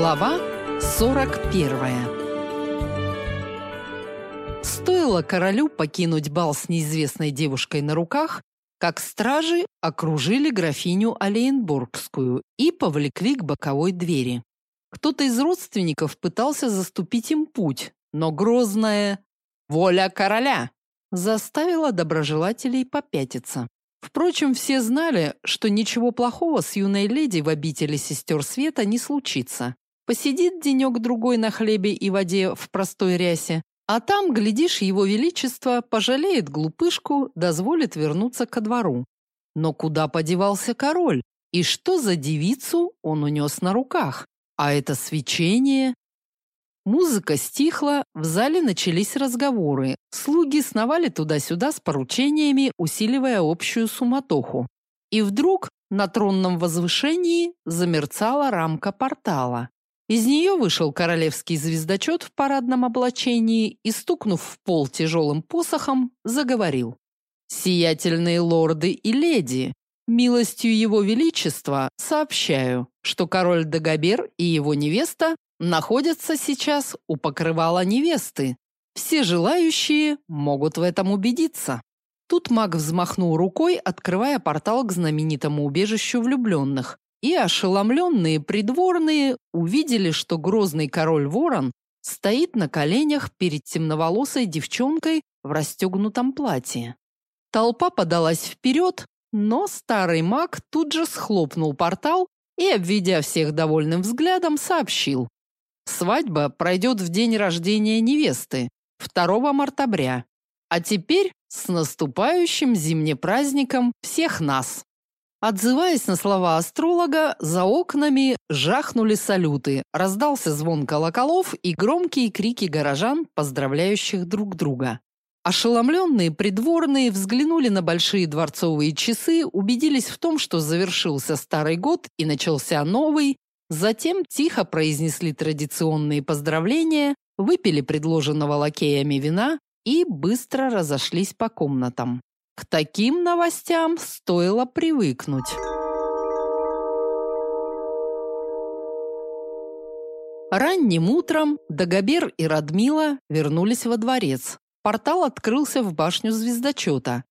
Глава 41 Стоило королю покинуть бал с неизвестной девушкой на руках, как стражи окружили графиню Олейнбургскую и повлекли к боковой двери. Кто-то из родственников пытался заступить им путь, но грозная «Воля короля!» заставила доброжелателей попятиться. Впрочем, все знали, что ничего плохого с юной леди в обители сестер света не случится. Посидит денек-другой на хлебе и воде в простой рясе, а там, глядишь, его величество пожалеет глупышку, дозволит вернуться ко двору. Но куда подевался король? И что за девицу он унес на руках? А это свечение? Музыка стихла, в зале начались разговоры. Слуги сновали туда-сюда с поручениями, усиливая общую суматоху. И вдруг на тронном возвышении замерцала рамка портала. Из нее вышел королевский звездочет в парадном облачении и, стукнув в пол тяжелым посохом, заговорил. «Сиятельные лорды и леди, милостью его величества сообщаю, что король Дагобер и его невеста находятся сейчас у покрывала невесты. Все желающие могут в этом убедиться. Тут маг взмахнул рукой, открывая портал к знаменитому убежищу влюбленных. И ошеломленные придворные увидели, что грозный король Ворон стоит на коленях перед темноволосой девчонкой в расстегнутом платье. Толпа подалась вперед, но старый маг тут же схлопнул портал и, обведя всех довольным взглядом, сообщил: Свадьба пройдет в день рождения невесты, 2 мартабря. А теперь с наступающим зимним праздником всех нас. Отзываясь на слова астролога, за окнами жахнули салюты, раздался звон колоколов и громкие крики горожан, поздравляющих друг друга. Ошеломленные придворные взглянули на большие дворцовые часы, убедились в том, что завершился старый год и начался новый, Затем тихо произнесли традиционные поздравления, выпили предложенного лакеями вина и быстро разошлись по комнатам. К таким новостям стоило привыкнуть. Ранним утром Дагобер и Радмила вернулись во дворец. Портал открылся в башню звездочета.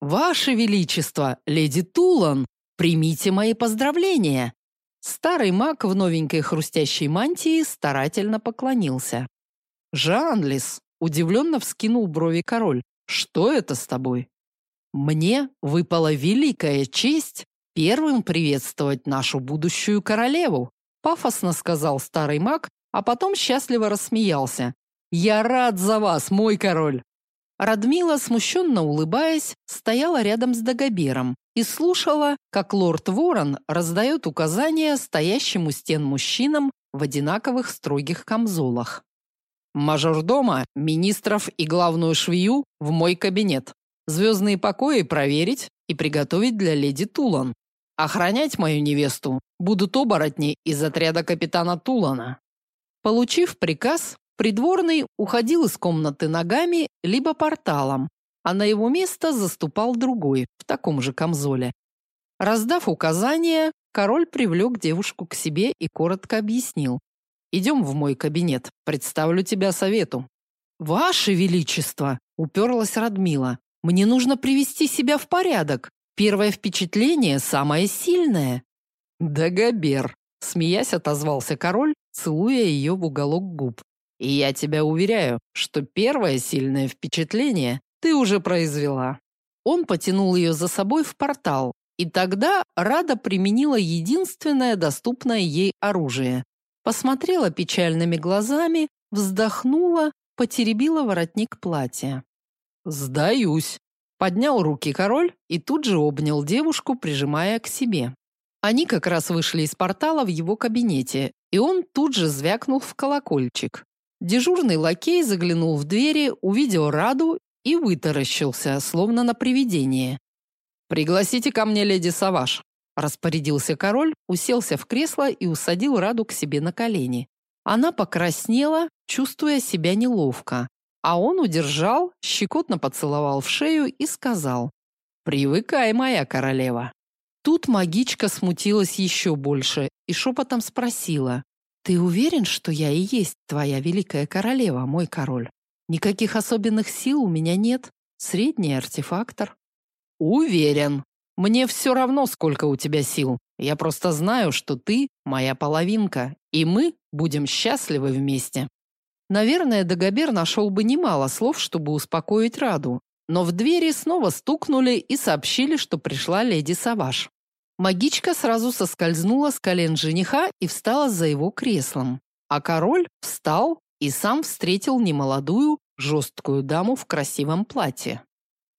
«Ваше Величество, леди Тулан, примите мои поздравления!» Старый маг в новенькой хрустящей мантии старательно поклонился. «Жанлис!» – удивленно вскинул брови король. «Что это с тобой?» «Мне выпала великая честь первым приветствовать нашу будущую королеву», – пафосно сказал старый маг, а потом счастливо рассмеялся. «Я рад за вас, мой король!» Радмила, смущенно улыбаясь, стояла рядом с Дагобером и слушала, как лорд Ворон раздает указания стоящим у стен мужчинам в одинаковых строгих камзолах. Мажордома, министров и главную швею в мой кабинет. Звездные покои проверить и приготовить для леди Тулан. Охранять мою невесту будут оборотни из отряда капитана Тулана. Получив приказ, Придворный уходил из комнаты ногами либо порталом, а на его место заступал другой в таком же камзоле. Раздав указания, король привлек девушку к себе и коротко объяснил: «Идем в мой кабинет, представлю тебя совету". "Ваше величество", уперлась Радмила. "Мне нужно привести себя в порядок. Первое впечатление самое сильное". "Дагобер", смеясь отозвался король, целуя ее в уголок губ. И я тебя уверяю, что первое сильное впечатление ты уже произвела. Он потянул ее за собой в портал, и тогда Рада применила единственное доступное ей оружие. Посмотрела печальными глазами, вздохнула, потеребила воротник платья. «Сдаюсь», – поднял руки король и тут же обнял девушку, прижимая к себе. Они как раз вышли из портала в его кабинете, и он тут же звякнул в колокольчик. Дежурный лакей заглянул в двери, увидел Раду и вытаращился, словно на привидение. «Пригласите ко мне леди Саваш», – распорядился король, уселся в кресло и усадил Раду к себе на колени. Она покраснела, чувствуя себя неловко, а он удержал, щекотно поцеловал в шею и сказал «Привыкай, моя королева». Тут магичка смутилась еще больше и шепотом спросила Ты уверен, что я и есть твоя великая королева, мой король? Никаких особенных сил у меня нет. Средний артефактор. Уверен. Мне все равно, сколько у тебя сил. Я просто знаю, что ты моя половинка, и мы будем счастливы вместе. Наверное, Дагобер нашел бы немало слов, чтобы успокоить Раду, но в двери снова стукнули и сообщили, что пришла леди Саваш. Магичка сразу соскользнула с колен жениха и встала за его креслом, а король встал и сам встретил немолодую, жесткую даму в красивом платье.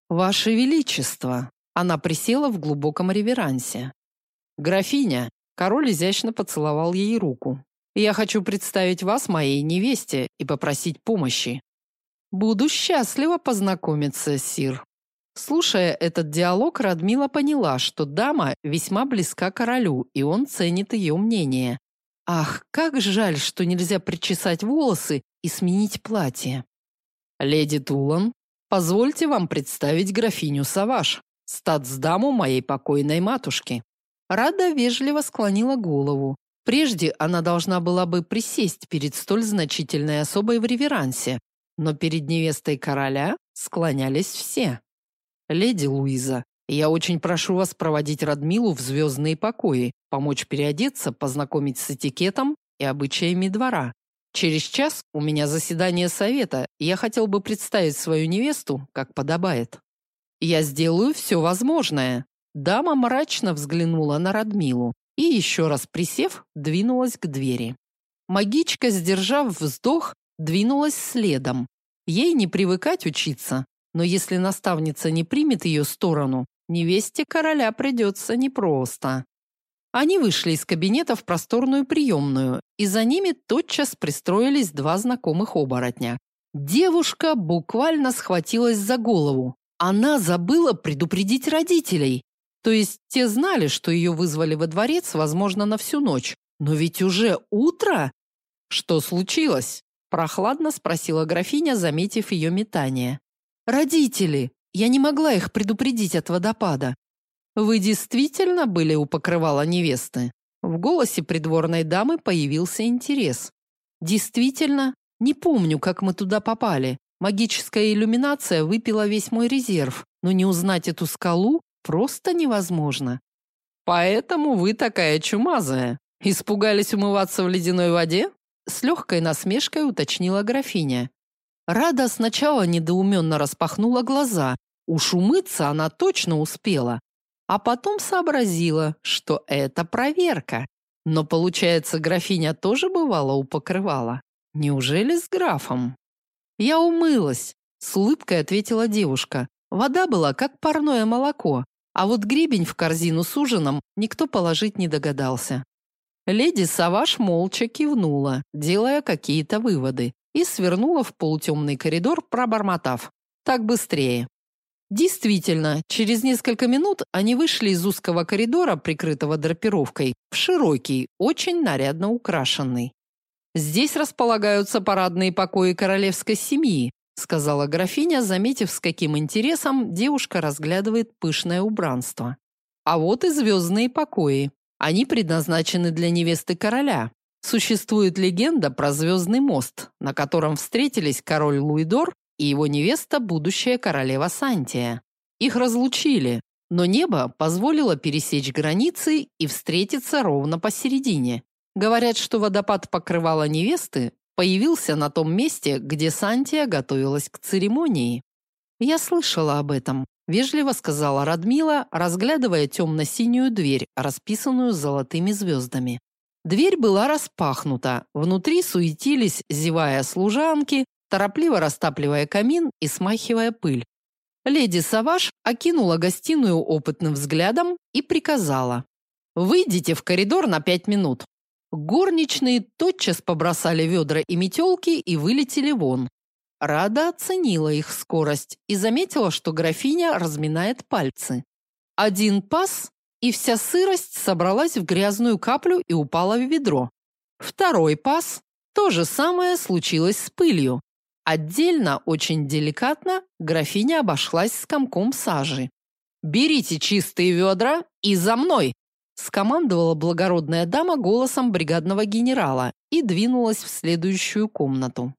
«Ваше Величество!» Она присела в глубоком реверансе. «Графиня!» Король изящно поцеловал ей руку. «Я хочу представить вас моей невесте и попросить помощи». «Буду счастлива познакомиться, сир». Слушая этот диалог, Радмила поняла, что дама весьма близка королю, и он ценит ее мнение. Ах, как жаль, что нельзя причесать волосы и сменить платье. Леди Тулан, позвольте вам представить графиню Саваш, статсдаму моей покойной матушки. Рада вежливо склонила голову. Прежде она должна была бы присесть перед столь значительной особой в реверансе, но перед невестой короля склонялись все. Леди Луиза, я очень прошу вас проводить Радмилу в звездные покои, помочь переодеться, познакомить с этикетом и обычаями двора. Через час у меня заседание совета, и я хотел бы представить свою невесту, как подобает. Я сделаю все возможное, Дама мрачно взглянула на Радмилу и еще раз присев, двинулась к двери. Магичка, сдержав вздох, двинулась следом. Ей не привыкать учиться, но если наставница не примет ее сторону, невесте короля придется непросто. Они вышли из кабинета в просторную приемную, и за ними тотчас пристроились два знакомых оборотня. Девушка буквально схватилась за голову. Она забыла предупредить родителей. То есть те знали, что ее вызвали во дворец, возможно, на всю ночь. Но ведь уже утро. Что случилось? прохладно спросила графиня, заметив ее метание. Родители. Я не могла их предупредить от водопада. Вы действительно были у покрывала невесты? В голосе придворной дамы появился интерес. Действительно, не помню, как мы туда попали. Магическая иллюминация выпила весь мой резерв, но не узнать эту скалу просто невозможно. Поэтому вы такая чумазая. Испугались умываться в ледяной воде? С легкой насмешкой уточнила графиня. Рада сначала недоуменно распахнула глаза. Уж умыться она точно успела. А потом сообразила, что это проверка. Но, получается, графиня тоже бывала у покрывала. Неужели с графом? Я умылась, с улыбкой ответила девушка. Вода была как парное молоко, а вот гребень в корзину с ужином никто положить не догадался. Леди Саваш молча кивнула, делая какие-то выводы, и свернула в полутемный коридор, пробормотав: "Так быстрее". Действительно, через несколько минут они вышли из узкого коридора, прикрытого драпировкой, в широкий, очень нарядно украшенный. Здесь располагаются парадные покои королевской семьи, сказала графиня, заметив, с каким интересом девушка разглядывает пышное убранство. А вот и звездные покои. Они предназначены для невесты короля. Существует легенда про звездный мост, на котором встретились король Луидор и его невеста, будущая королева Сантия. Их разлучили, но небо позволило пересечь границы и встретиться ровно посередине. Говорят, что водопад покрывала невесты появился на том месте, где Сантия готовилась к церемонии. Я слышала об этом, вежливо сказала Радмила, разглядывая темно-синюю дверь, расписанную золотыми звездами. Дверь была распахнута, внутри суетились, зевая служанки, торопливо растапливая камин и смахивая пыль. Леди Саваш окинула гостиную опытным взглядом и приказала: "Выйдите в коридор на пять минут. Горничные тотчас побросали ведра и метелки и вылетели вон. Рада оценила их скорость и заметила, что графиня разминает пальцы. Один пас, и вся сырость собралась в грязную каплю и упала в ведро. Второй пас, то же самое случилось с пылью. Отдельно, очень деликатно, графиня обошлась с комком сажи. «Берите чистые ведра и за мной!» Скомандовала благородная дама голосом бригадного генерала и двинулась в следующую комнату.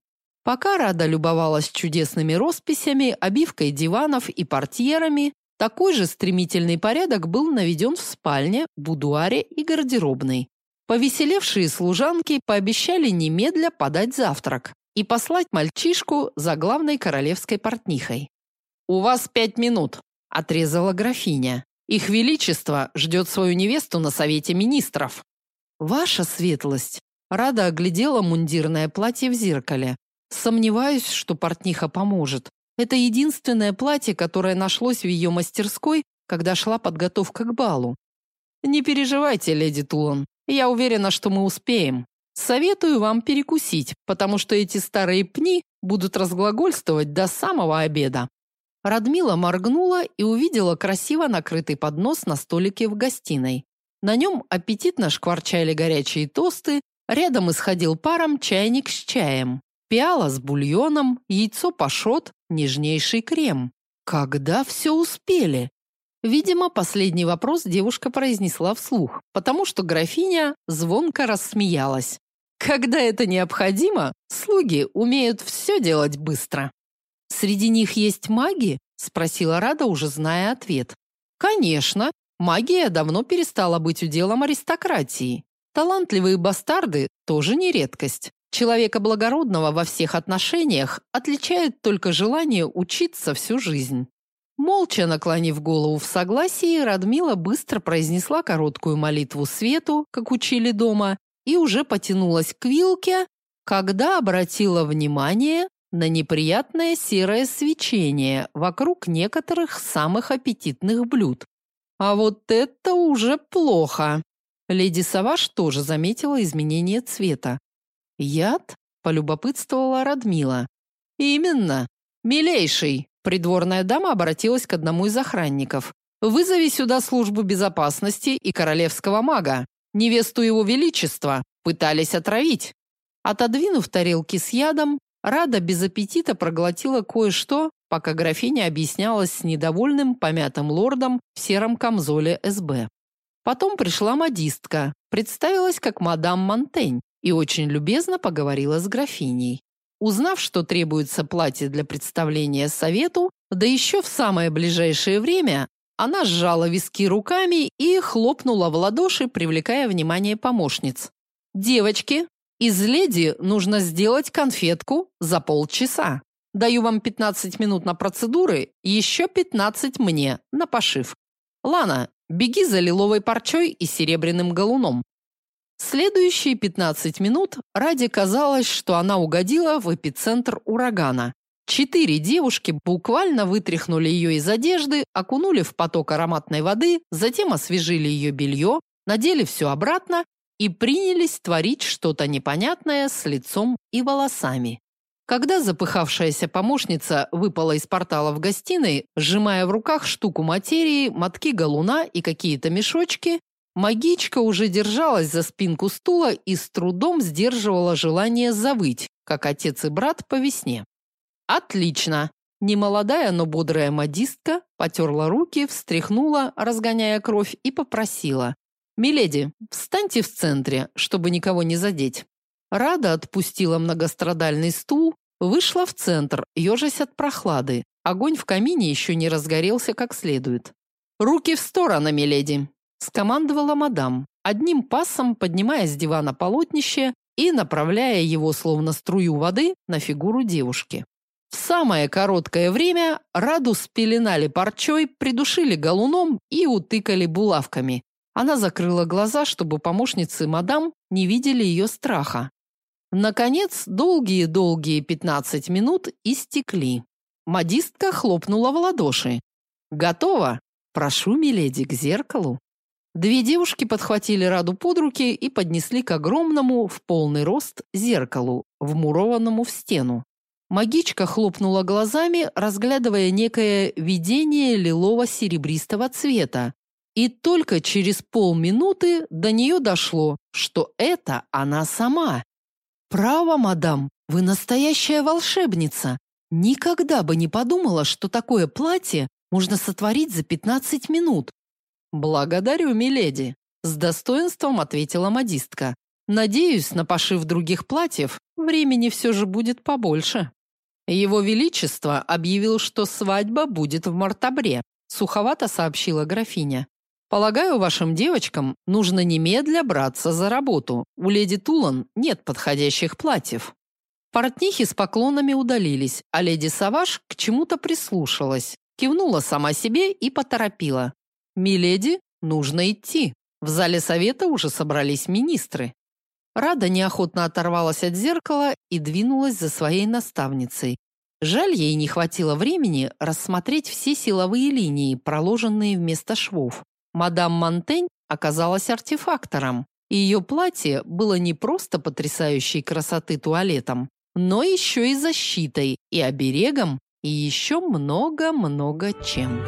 Пока Рада любовалась чудесными росписями, обивкой диванов и портьерами, такой же стремительный порядок был наведен в спальне, будуаре и гардеробной. Повеселевшие служанки пообещали немедля подать завтрак и послать мальчишку за главной королевской портнихой. «У вас пять минут», – отрезала графиня. «Их Величество ждет свою невесту на Совете Министров». «Ваша светлость», – Рада оглядела мундирное платье в зеркале. «Сомневаюсь, что портниха поможет. Это единственное платье, которое нашлось в ее мастерской, когда шла подготовка к балу. Не переживайте, леди Тулон. Я уверена, что мы успеем. Советую вам перекусить, потому что эти старые пни будут разглагольствовать до самого обеда. Радмила моргнула и увидела красиво накрытый поднос на столике в гостиной. На нем аппетитно шкварчали горячие тосты, рядом исходил паром чайник с чаем, пиала с бульоном, яйцо пашот, нежнейший крем. Когда все успели? Видимо, последний вопрос девушка произнесла вслух, потому что графиня звонко рассмеялась. Когда это необходимо, слуги умеют все делать быстро. Среди них есть маги? спросила Рада, уже зная ответ. Конечно, магия давно перестала быть уделом аристократии. Талантливые бастарды тоже не редкость. Человека благородного во всех отношениях отличает только желание учиться всю жизнь. Молча наклонив голову в согласии, Радмила быстро произнесла короткую молитву свету, как учили дома, и уже потянулась к вилке, когда обратила внимание на неприятное серое свечение вокруг некоторых самых аппетитных блюд. А вот это уже плохо. Леди Саваш тоже заметила изменение цвета. Яд? полюбопытствовала Радмила. Именно. Милейший, придворная дама обратилась к одному из охранников. Вызови сюда службу безопасности и королевского мага. Невесту его величества пытались отравить. Отодвинув тарелки с ядом, Рада без аппетита проглотила кое-что, пока графиня объяснялась с недовольным помятым лордом в сером камзоле СБ. Потом пришла модистка, представилась как мадам Монтень и очень любезно поговорила с графиней. Узнав, что требуется платье для представления совету, да еще в самое ближайшее время, она сжала виски руками и хлопнула в ладоши, привлекая внимание помощниц. «Девочки, из леди нужно сделать конфетку за полчаса. Даю вам 15 минут на процедуры, еще 15 мне на пошив. Лана, беги за лиловой парчой и серебряным галуном. Следующие 15 минут Ради казалось, что она угодила в эпицентр урагана. Четыре девушки буквально вытряхнули ее из одежды, окунули в поток ароматной воды, затем освежили ее белье, надели все обратно и принялись творить что-то непонятное с лицом и волосами. Когда запыхавшаяся помощница выпала из портала в гостиной, сжимая в руках штуку материи, мотки галуна и какие-то мешочки, магичка уже держалась за спинку стула и с трудом сдерживала желание завыть, как отец и брат по весне. Отлично. Немолодая, но бодрая модистка потерла руки, встряхнула, разгоняя кровь, и попросила: «Миледи, встаньте в центре, чтобы никого не задеть». Рада отпустила многострадальный стул, вышла в центр, ежась от прохлады. Огонь в камине еще не разгорелся как следует. «Руки в сторону, миледи!» – скомандовала мадам, одним пасом поднимая с дивана полотнище и направляя его, словно струю воды, на фигуру девушки. В самое короткое время Раду спеленали парчой, придушили галуном и утыкали булавками, она закрыла глаза, чтобы помощницы мадам не видели ее страха. Наконец, долгие-долгие 15 минут истекли. Модистка хлопнула в ладоши. Готово. Прошу, миледи, к зеркалу. Две девушки подхватили Раду под руки и поднесли к огромному в полный рост зеркалу, вмурованному в стену. Магичка хлопнула глазами, разглядывая некое видение лилово-серебристого цвета, и только через полминуты до нее дошло, что это она сама. «Право, мадам, вы настоящая волшебница. Никогда бы не подумала, что такое платье можно сотворить за 15 минут». «Благодарю, миледи», – с достоинством ответила модистка. Надеюсь, на пошив других платьев времени все же будет побольше. Его величество объявил, что свадьба будет в мартабре, суховато сообщила графиня. Полагаю, вашим девочкам нужно немедля браться за работу. У леди Тулан нет подходящих платьев. Портнихи с поклонами удалились, а леди Саваш к чему-то прислушалась, кивнула сама себе и поторопила: "Миледи, нужно идти. В зале совета уже собрались министры". Рада неохотно оторвалась от зеркала и двинулась за своей наставницей. Жаль, ей не хватило времени рассмотреть все силовые линии, проложенные вместо швов. Мадам Монтень оказалась артефактором, и ее платье было не просто потрясающей красоты туалетом, но еще и защитой, и оберегом, и еще много-много чем.